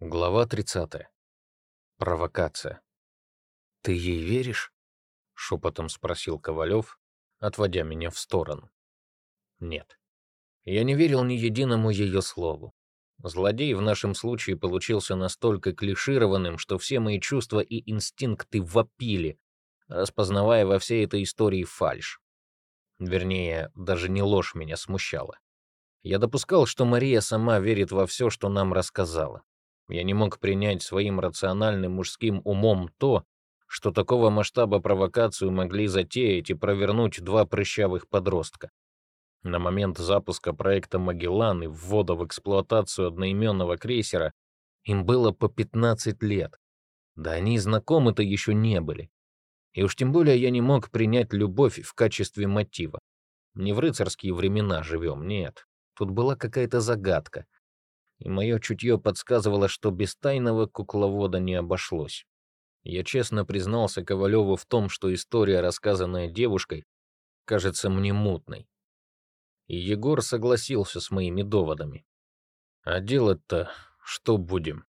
Глава 30. Провокация. «Ты ей веришь?» — шепотом спросил Ковалев, отводя меня в сторону. «Нет. Я не верил ни единому ее слову. Злодей в нашем случае получился настолько клишированным, что все мои чувства и инстинкты вопили, распознавая во всей этой истории фальшь. Вернее, даже не ложь меня смущала. Я допускал, что Мария сама верит во все, что нам рассказала. Я не мог принять своим рациональным мужским умом то, что такого масштаба провокацию могли затеять и провернуть два прыщавых подростка. На момент запуска проекта «Магеллан» и ввода в эксплуатацию одноименного крейсера им было по 15 лет. Да они знакомы-то еще не были. И уж тем более я не мог принять любовь в качестве мотива. Не в рыцарские времена живем, нет. Тут была какая-то загадка. И мое чутье подсказывало, что без тайного кукловода не обошлось. Я честно признался Ковалеву в том, что история, рассказанная девушкой, кажется мне мутной. И Егор согласился с моими доводами. А делать-то что будем?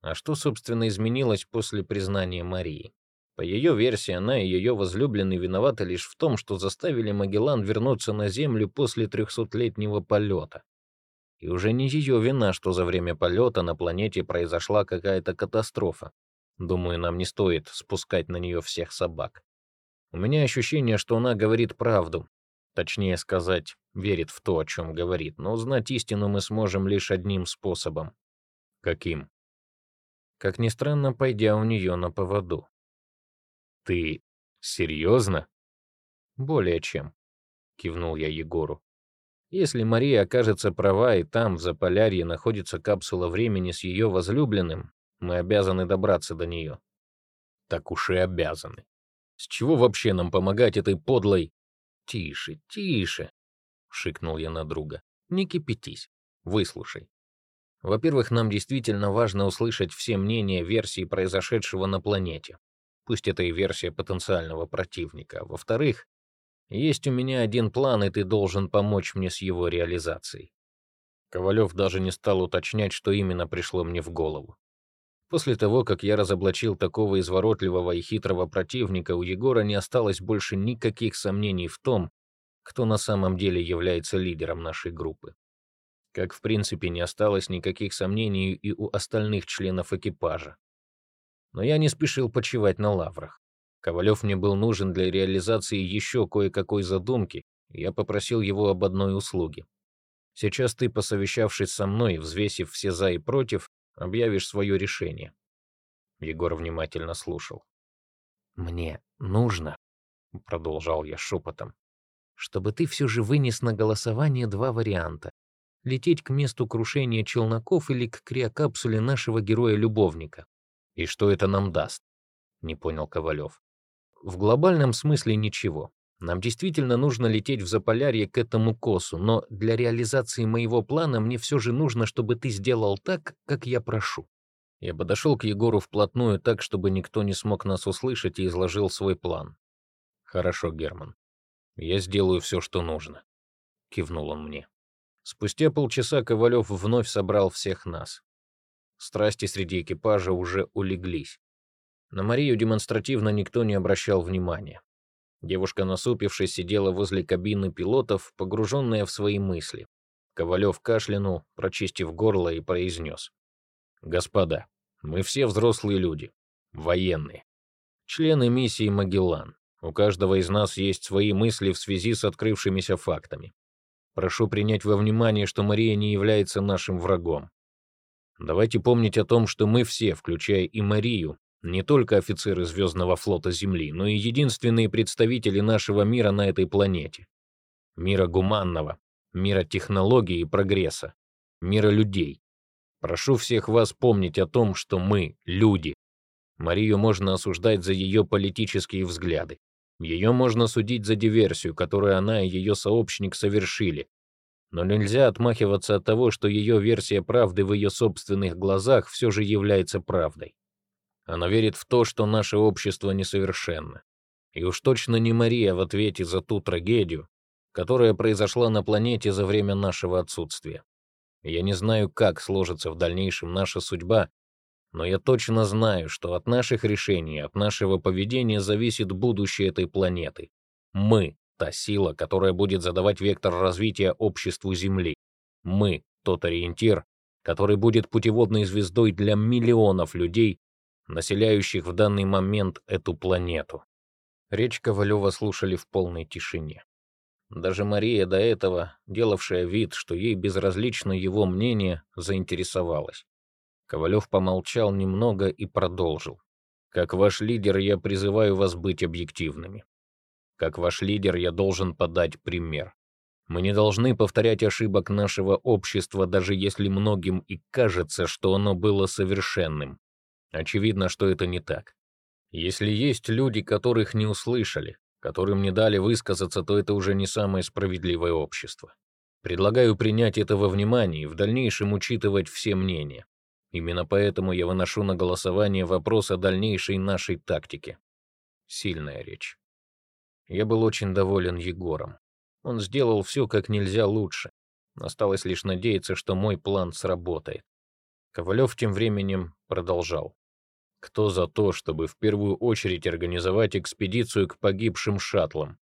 А что, собственно, изменилось после признания Марии? По ее версии, она и ее возлюбленный виноваты лишь в том, что заставили Магеллан вернуться на Землю после трехсотлетнего полета. И уже не ее вина, что за время полета на планете произошла какая-то катастрофа. Думаю, нам не стоит спускать на нее всех собак. У меня ощущение, что она говорит правду. Точнее сказать, верит в то, о чем говорит, но узнать истину мы сможем лишь одним способом. Каким? Как ни странно, пойдя у нее на поводу. «Ты серьезно?» «Более чем», — кивнул я Егору. «Если Мария окажется права, и там, в Заполярье, находится капсула времени с ее возлюбленным, мы обязаны добраться до нее». «Так уж и обязаны. С чего вообще нам помогать этой подлой...» «Тише, тише», — шикнул я на друга. «Не кипятись. Выслушай. Во-первых, нам действительно важно услышать все мнения версии произошедшего на планете. Пусть это и версия потенциального противника. Во-вторых, есть у меня один план, и ты должен помочь мне с его реализацией. Ковалев даже не стал уточнять, что именно пришло мне в голову. После того, как я разоблачил такого изворотливого и хитрого противника, у Егора не осталось больше никаких сомнений в том, кто на самом деле является лидером нашей группы. Как, в принципе, не осталось никаких сомнений и у остальных членов экипажа но я не спешил почивать на лаврах. Ковалев мне был нужен для реализации еще кое-какой задумки, и я попросил его об одной услуге. Сейчас ты, посовещавшись со мной, взвесив все «за» и «против», объявишь свое решение. Егор внимательно слушал. «Мне нужно», — продолжал я шепотом, «чтобы ты все же вынес на голосование два варианта. Лететь к месту крушения челноков или к криокапсуле нашего героя-любовника. И что это нам даст? Не понял Ковалев. В глобальном смысле ничего. Нам действительно нужно лететь в Заполярье к этому косу, но для реализации моего плана мне все же нужно, чтобы ты сделал так, как я прошу. Я подошел к Егору вплотную так, чтобы никто не смог нас услышать и изложил свой план. «Хорошо, Герман. Я сделаю все, что нужно», — кивнул он мне. Спустя полчаса Ковалев вновь собрал всех нас. Страсти среди экипажа уже улеглись. На Марию демонстративно никто не обращал внимания. Девушка, насупившись, сидела возле кабины пилотов, погруженная в свои мысли. Ковалев кашлянул, прочистив горло, и произнес. «Господа, мы все взрослые люди, военные, члены миссии «Магеллан». У каждого из нас есть свои мысли в связи с открывшимися фактами. Прошу принять во внимание, что Мария не является нашим врагом. Давайте помнить о том, что мы все, включая и Марию, не только офицеры Звездного флота Земли, но и единственные представители нашего мира на этой планете. Мира гуманного, мира технологий и прогресса, мира людей. Прошу всех вас помнить о том, что мы — люди. Марию можно осуждать за ее политические взгляды. Ее можно судить за диверсию, которую она и ее сообщник совершили, но нельзя отмахиваться от того, что ее версия правды в ее собственных глазах все же является правдой. Она верит в то, что наше общество несовершенно. И уж точно не Мария в ответе за ту трагедию, которая произошла на планете за время нашего отсутствия. Я не знаю, как сложится в дальнейшем наша судьба, но я точно знаю, что от наших решений, от нашего поведения зависит будущее этой планеты. Мы — та сила, которая будет задавать вектор развития обществу Земли. Мы — тот ориентир, который будет путеводной звездой для миллионов людей, населяющих в данный момент эту планету. Речь Ковалева слушали в полной тишине. Даже Мария, до этого делавшая вид, что ей безразлично его мнение, заинтересовалась. Ковалев помолчал немного и продолжил. «Как ваш лидер, я призываю вас быть объективными. Как ваш лидер, я должен подать пример. Мы не должны повторять ошибок нашего общества, даже если многим и кажется, что оно было совершенным. Очевидно, что это не так. Если есть люди, которых не услышали, которым не дали высказаться, то это уже не самое справедливое общество. Предлагаю принять это во внимание и в дальнейшем учитывать все мнения. Именно поэтому я выношу на голосование вопрос о дальнейшей нашей тактике. Сильная речь. Я был очень доволен Егором. Он сделал все как нельзя лучше. Осталось лишь надеяться, что мой план сработает. Ковалев тем временем продолжал. Кто за то, чтобы в первую очередь организовать экспедицию к погибшим шаттлам?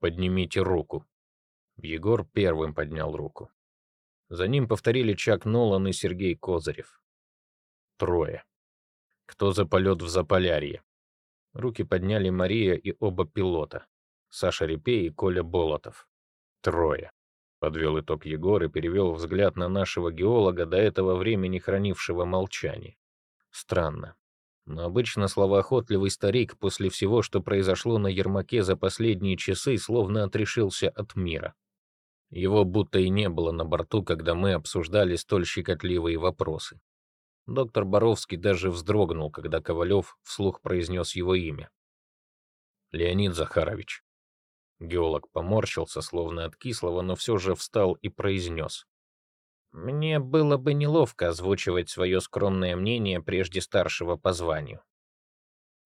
Поднимите руку. Егор первым поднял руку. За ним повторили Чак Нолан и Сергей Козырев. Трое. Кто за полет в Заполярье? Руки подняли Мария и оба пилота. Саша Репей и Коля Болотов. Трое. Подвел итог Егор и перевел взгляд на нашего геолога, до этого времени хранившего молчание. Странно. Но обычно словоохотливый старик после всего, что произошло на Ермаке за последние часы, словно отрешился от мира. Его будто и не было на борту, когда мы обсуждали столь щекотливые вопросы. Доктор Боровский даже вздрогнул, когда Ковалев вслух произнес его имя. «Леонид Захарович». Геолог поморщился, словно от кислого, но все же встал и произнес. «Мне было бы неловко озвучивать свое скромное мнение прежде старшего по званию».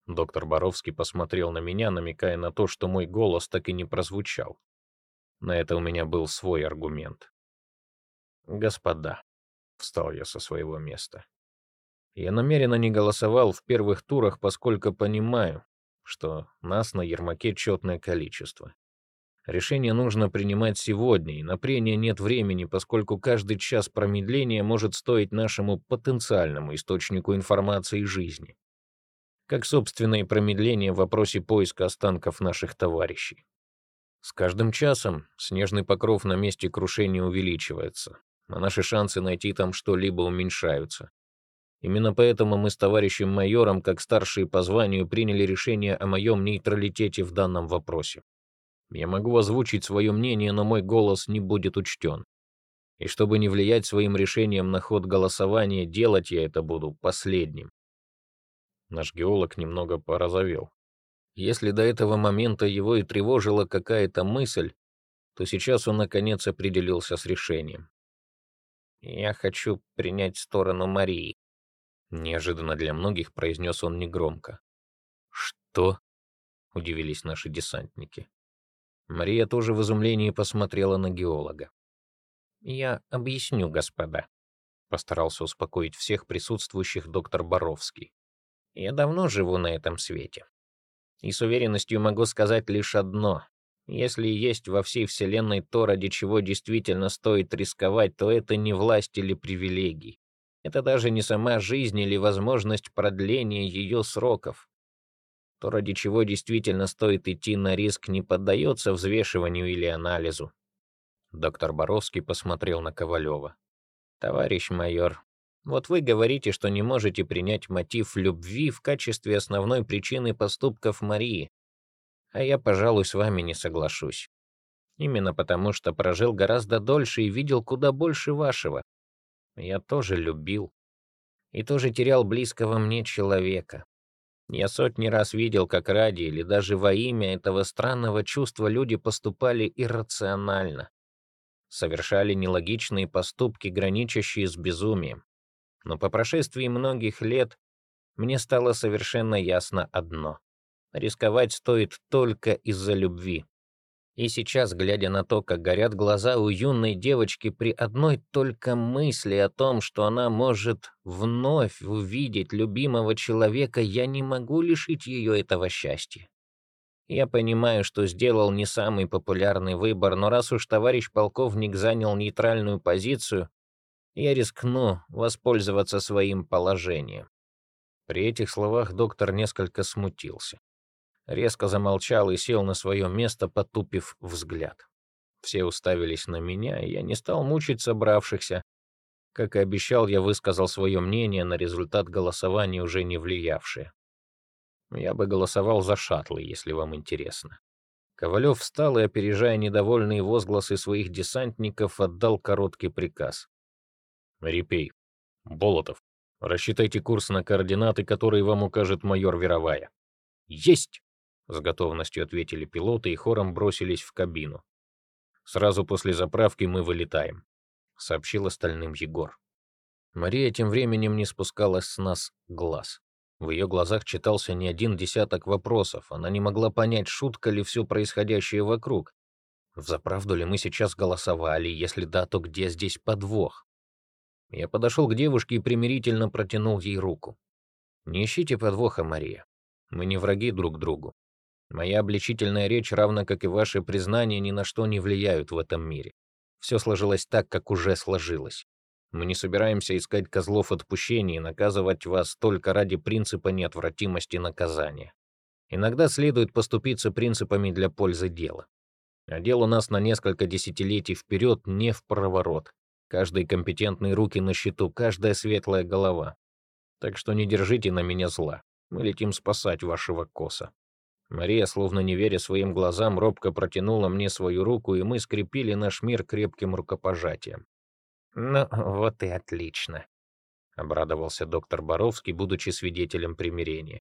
Доктор Боровский посмотрел на меня, намекая на то, что мой голос так и не прозвучал. На это у меня был свой аргумент. «Господа», — встал я со своего места, я намеренно не голосовал в первых турах, поскольку понимаю, что нас на Ермаке четное количество. Решение нужно принимать сегодня, и на прения нет времени, поскольку каждый час промедления может стоить нашему потенциальному источнику информации жизни. Как, собственно, и промедление в вопросе поиска останков наших товарищей. С каждым часом снежный покров на месте крушения увеличивается, а наши шансы найти там что-либо уменьшаются. Именно поэтому мы с товарищем майором, как старшие по званию, приняли решение о моем нейтралитете в данном вопросе. Я могу озвучить свое мнение, но мой голос не будет учтен. И чтобы не влиять своим решением на ход голосования, делать я это буду последним. Наш геолог немного порозовел. Если до этого момента его и тревожила какая-то мысль, то сейчас он наконец определился с решением. «Я хочу принять сторону Марии», Неожиданно для многих произнес он негромко. «Что?» — удивились наши десантники. Мария тоже в изумлении посмотрела на геолога. «Я объясню, господа», — постарался успокоить всех присутствующих доктор Боровский. «Я давно живу на этом свете. И с уверенностью могу сказать лишь одно. Если есть во всей Вселенной то, ради чего действительно стоит рисковать, то это не власть или привилегии. Это даже не сама жизнь или возможность продления ее сроков. То, ради чего действительно стоит идти на риск, не поддается взвешиванию или анализу. Доктор Боровский посмотрел на Ковалева. «Товарищ майор, вот вы говорите, что не можете принять мотив любви в качестве основной причины поступков Марии. А я, пожалуй, с вами не соглашусь. Именно потому, что прожил гораздо дольше и видел куда больше вашего. Я тоже любил. И тоже терял близкого мне человека. Я сотни раз видел, как ради или даже во имя этого странного чувства люди поступали иррационально. Совершали нелогичные поступки, граничащие с безумием. Но по прошествии многих лет мне стало совершенно ясно одно. Рисковать стоит только из-за любви. И сейчас, глядя на то, как горят глаза у юной девочки при одной только мысли о том, что она может вновь увидеть любимого человека, я не могу лишить ее этого счастья. Я понимаю, что сделал не самый популярный выбор, но раз уж товарищ полковник занял нейтральную позицию, я рискну воспользоваться своим положением. При этих словах доктор несколько смутился резко замолчал и сел на свое место, потупив взгляд. Все уставились на меня, и я не стал мучить собравшихся. Как и обещал, я высказал свое мнение на результат голосования, уже не влиявшее. Я бы голосовал за шаттлы, если вам интересно. Ковалев встал и, опережая недовольные возгласы своих десантников, отдал короткий приказ. «Репей, Болотов, рассчитайте курс на координаты, которые вам укажет майор Веровая». «Есть!» С готовностью ответили пилоты и хором бросились в кабину. «Сразу после заправки мы вылетаем», — сообщил остальным Егор. Мария тем временем не спускалась с нас глаз. В ее глазах читался не один десяток вопросов. Она не могла понять, шутка ли все происходящее вокруг. Взаправду ли мы сейчас голосовали? Если да, то где здесь подвох? Я подошел к девушке и примирительно протянул ей руку. «Не ищите подвоха, Мария. Мы не враги друг другу. Моя обличительная речь, равно как и ваши признания, ни на что не влияют в этом мире. Все сложилось так, как уже сложилось. Мы не собираемся искать козлов отпущения и наказывать вас только ради принципа неотвратимости наказания. Иногда следует поступиться принципами для пользы дела. А дело у нас на несколько десятилетий вперед не в проворот. Каждые компетентные руки на счету, каждая светлая голова. Так что не держите на меня зла. Мы летим спасать вашего коса. Мария, словно не веря своим глазам, робко протянула мне свою руку, и мы скрепили наш мир крепким рукопожатием. «Ну, вот и отлично», — обрадовался доктор Боровский, будучи свидетелем примирения.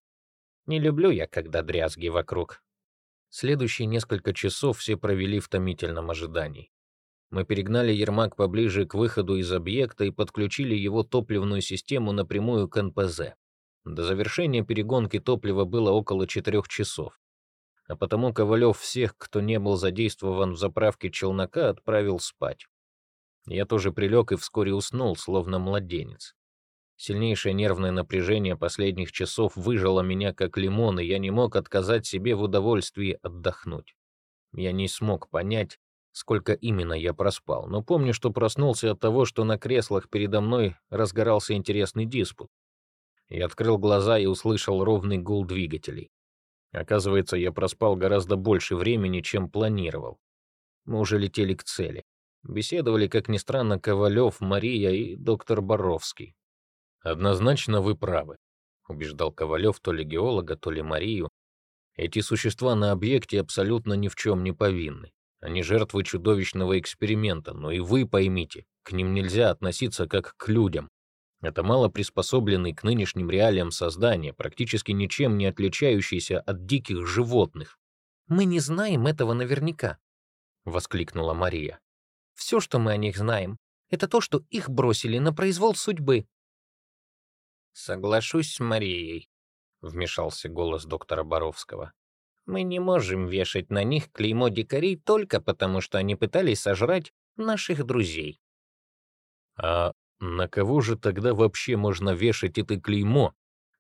«Не люблю я, когда дрязги вокруг». Следующие несколько часов все провели в томительном ожидании. Мы перегнали Ермак поближе к выходу из объекта и подключили его топливную систему напрямую к НПЗ. До завершения перегонки топлива было около четырех часов. А потому Ковалев всех, кто не был задействован в заправке челнока, отправил спать. Я тоже прилег и вскоре уснул, словно младенец. Сильнейшее нервное напряжение последних часов выжало меня как лимон, и я не мог отказать себе в удовольствии отдохнуть. Я не смог понять, сколько именно я проспал, но помню, что проснулся от того, что на креслах передо мной разгорался интересный диспут. Я открыл глаза и услышал ровный гул двигателей. Оказывается, я проспал гораздо больше времени, чем планировал. Мы уже летели к цели. Беседовали, как ни странно, Ковалев, Мария и доктор Боровский. «Однозначно вы правы», — убеждал Ковалев то ли геолога, то ли Марию. «Эти существа на объекте абсолютно ни в чем не повинны. Они жертвы чудовищного эксперимента, но и вы поймите, к ним нельзя относиться как к людям. Это мало приспособленный к нынешним реалиям создания, практически ничем не отличающийся от диких животных. «Мы не знаем этого наверняка», — воскликнула Мария. «Все, что мы о них знаем, это то, что их бросили на произвол судьбы». «Соглашусь с Марией», — вмешался голос доктора Боровского. «Мы не можем вешать на них клеймо дикарей только потому, что они пытались сожрать наших друзей». «А на кого же тогда вообще можно вешать это клеймо,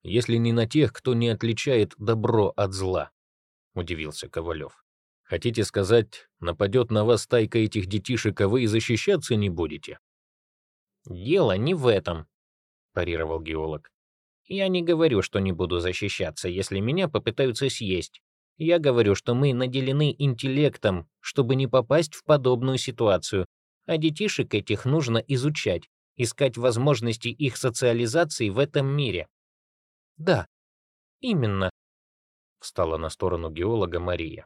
если не на тех, кто не отличает добро от зла? Удивился Ковалев. Хотите сказать, нападет на вас стайка этих детишек, а вы и защищаться не будете? Дело не в этом, парировал геолог. Я не говорю, что не буду защищаться, если меня попытаются съесть. Я говорю, что мы наделены интеллектом, чтобы не попасть в подобную ситуацию, а детишек этих нужно изучать, искать возможности их социализации в этом мире. Да, именно, встала на сторону геолога Мария.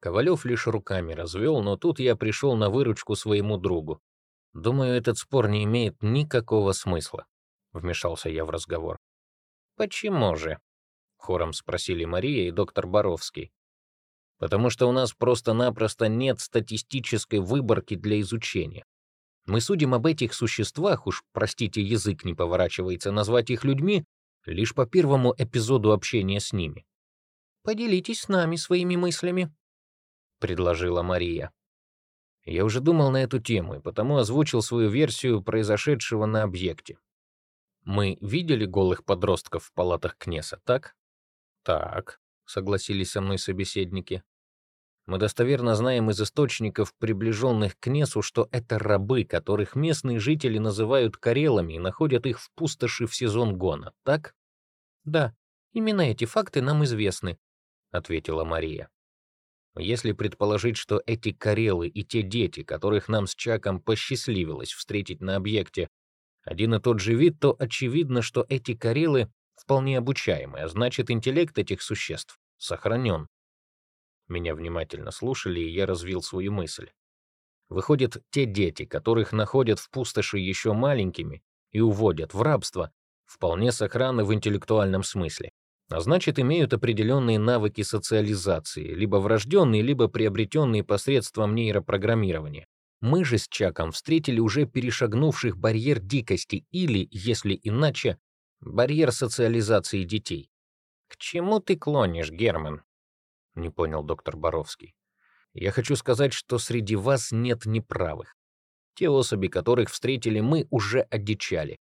Ковалев лишь руками развел, но тут я пришел на выручку своему другу. Думаю, этот спор не имеет никакого смысла, вмешался я в разговор. Почему же? хором спросили Мария и доктор Боровский. Потому что у нас просто-напросто нет статистической выборки для изучения. Мы судим об этих существах, уж, простите, язык не поворачивается назвать их людьми, лишь по первому эпизоду общения с ними. Поделитесь с нами своими мыслями. предложила Мария. Я уже думал на эту тему и потому озвучил свою версию произошедшего на объекте. Мы видели голых подростков в палатах Кнеса, так? Так, согласились со мной собеседники. Мы достоверно знаем из источников, приближенных к Несу, что это рабы, которых местные жители называют карелами и находят их в пустоши в сезон гона, так? Да, именно эти факты нам известны, ответила Мария. Если предположить, что эти карелы и те дети, которых нам с Чаком посчастливилось встретить на объекте, один и тот же вид, то очевидно, что эти карелы вполне обучаемы, а значит, интеллект этих существ сохранен. Меня внимательно слушали, и я развил свою мысль. Выходит, те дети, которых находят в пустоши еще маленькими и уводят в рабство, вполне сохранны в интеллектуальном смысле, а значит, имеют определенные навыки социализации, либо врожденные, либо приобретенные посредством нейропрограммирования. Мы же с Чаком встретили уже перешагнувших барьер дикости или, если иначе, барьер социализации детей. «К чему ты клонишь, Герман?» — не понял доктор Боровский. «Я хочу сказать, что среди вас нет неправых. Те особи, которых встретили мы, уже одичали.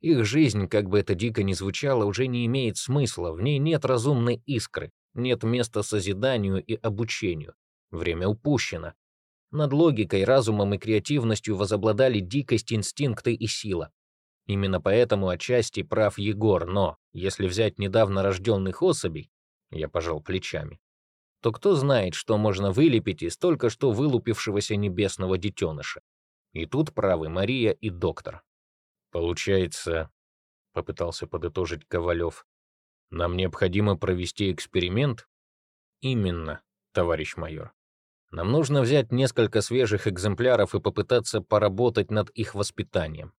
Их жизнь, как бы это дико ни звучало, уже не имеет смысла, в ней нет разумной искры, нет места созиданию и обучению. Время упущено. Над логикой, разумом и креативностью возобладали дикость, инстинкты и сила. Именно поэтому отчасти прав Егор, но если взять недавно рожденных особей, я пожал плечами, то кто знает, что можно вылепить из только что вылупившегося небесного детеныша. И тут правы Мария и доктор. Получается, попытался подытожить Ковалев, нам необходимо провести эксперимент? Именно, товарищ майор. Нам нужно взять несколько свежих экземпляров и попытаться поработать над их воспитанием.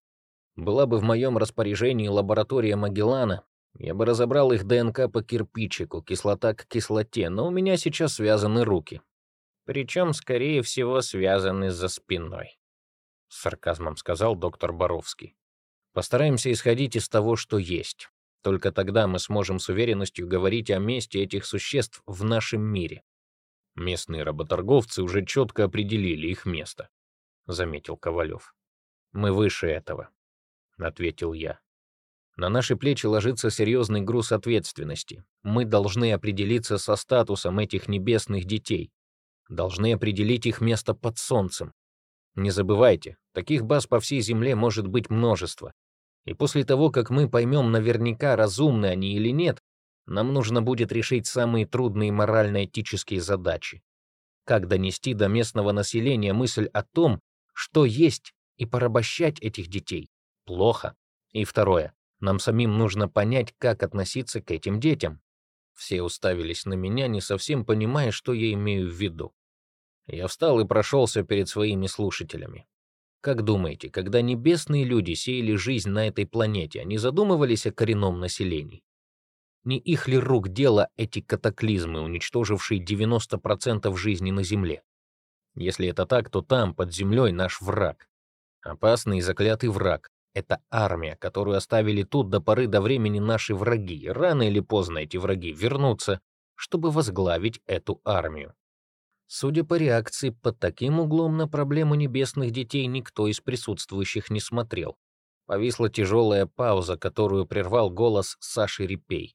Была бы в моем распоряжении лаборатория Магеллана, я бы разобрал их ДНК по кирпичику, кислота к кислоте, но у меня сейчас связаны руки. Причем, скорее всего, связаны за спиной. С сарказмом сказал доктор Боровский. Постараемся исходить из того, что есть. Только тогда мы сможем с уверенностью говорить о месте этих существ в нашем мире. Местные работорговцы уже четко определили их место, заметил Ковалев. Мы выше этого, ответил я. На наши плечи ложится серьезный груз ответственности. Мы должны определиться со статусом этих небесных детей. Должны определить их место под солнцем. Не забывайте, таких баз по всей Земле может быть множество. И после того, как мы поймем наверняка, разумны они или нет, нам нужно будет решить самые трудные морально-этические задачи. Как донести до местного населения мысль о том, что есть, и порабощать этих детей? Плохо. И второе. Нам самим нужно понять, как относиться к этим детям. Все уставились на меня, не совсем понимая, что я имею в виду. Я встал и прошелся перед своими слушателями. Как думаете, когда небесные люди сеяли жизнь на этой планете, они задумывались о коренном населении? Не их ли рук дело эти катаклизмы, уничтожившие 90% жизни на Земле? Если это так, то там, под землей, наш враг. Опасный и заклятый враг, это армия, которую оставили тут до поры до времени наши враги. Рано или поздно эти враги вернутся, чтобы возглавить эту армию. Судя по реакции, под таким углом на проблему небесных детей никто из присутствующих не смотрел. Повисла тяжелая пауза, которую прервал голос Саши Репей.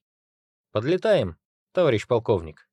«Подлетаем, товарищ полковник».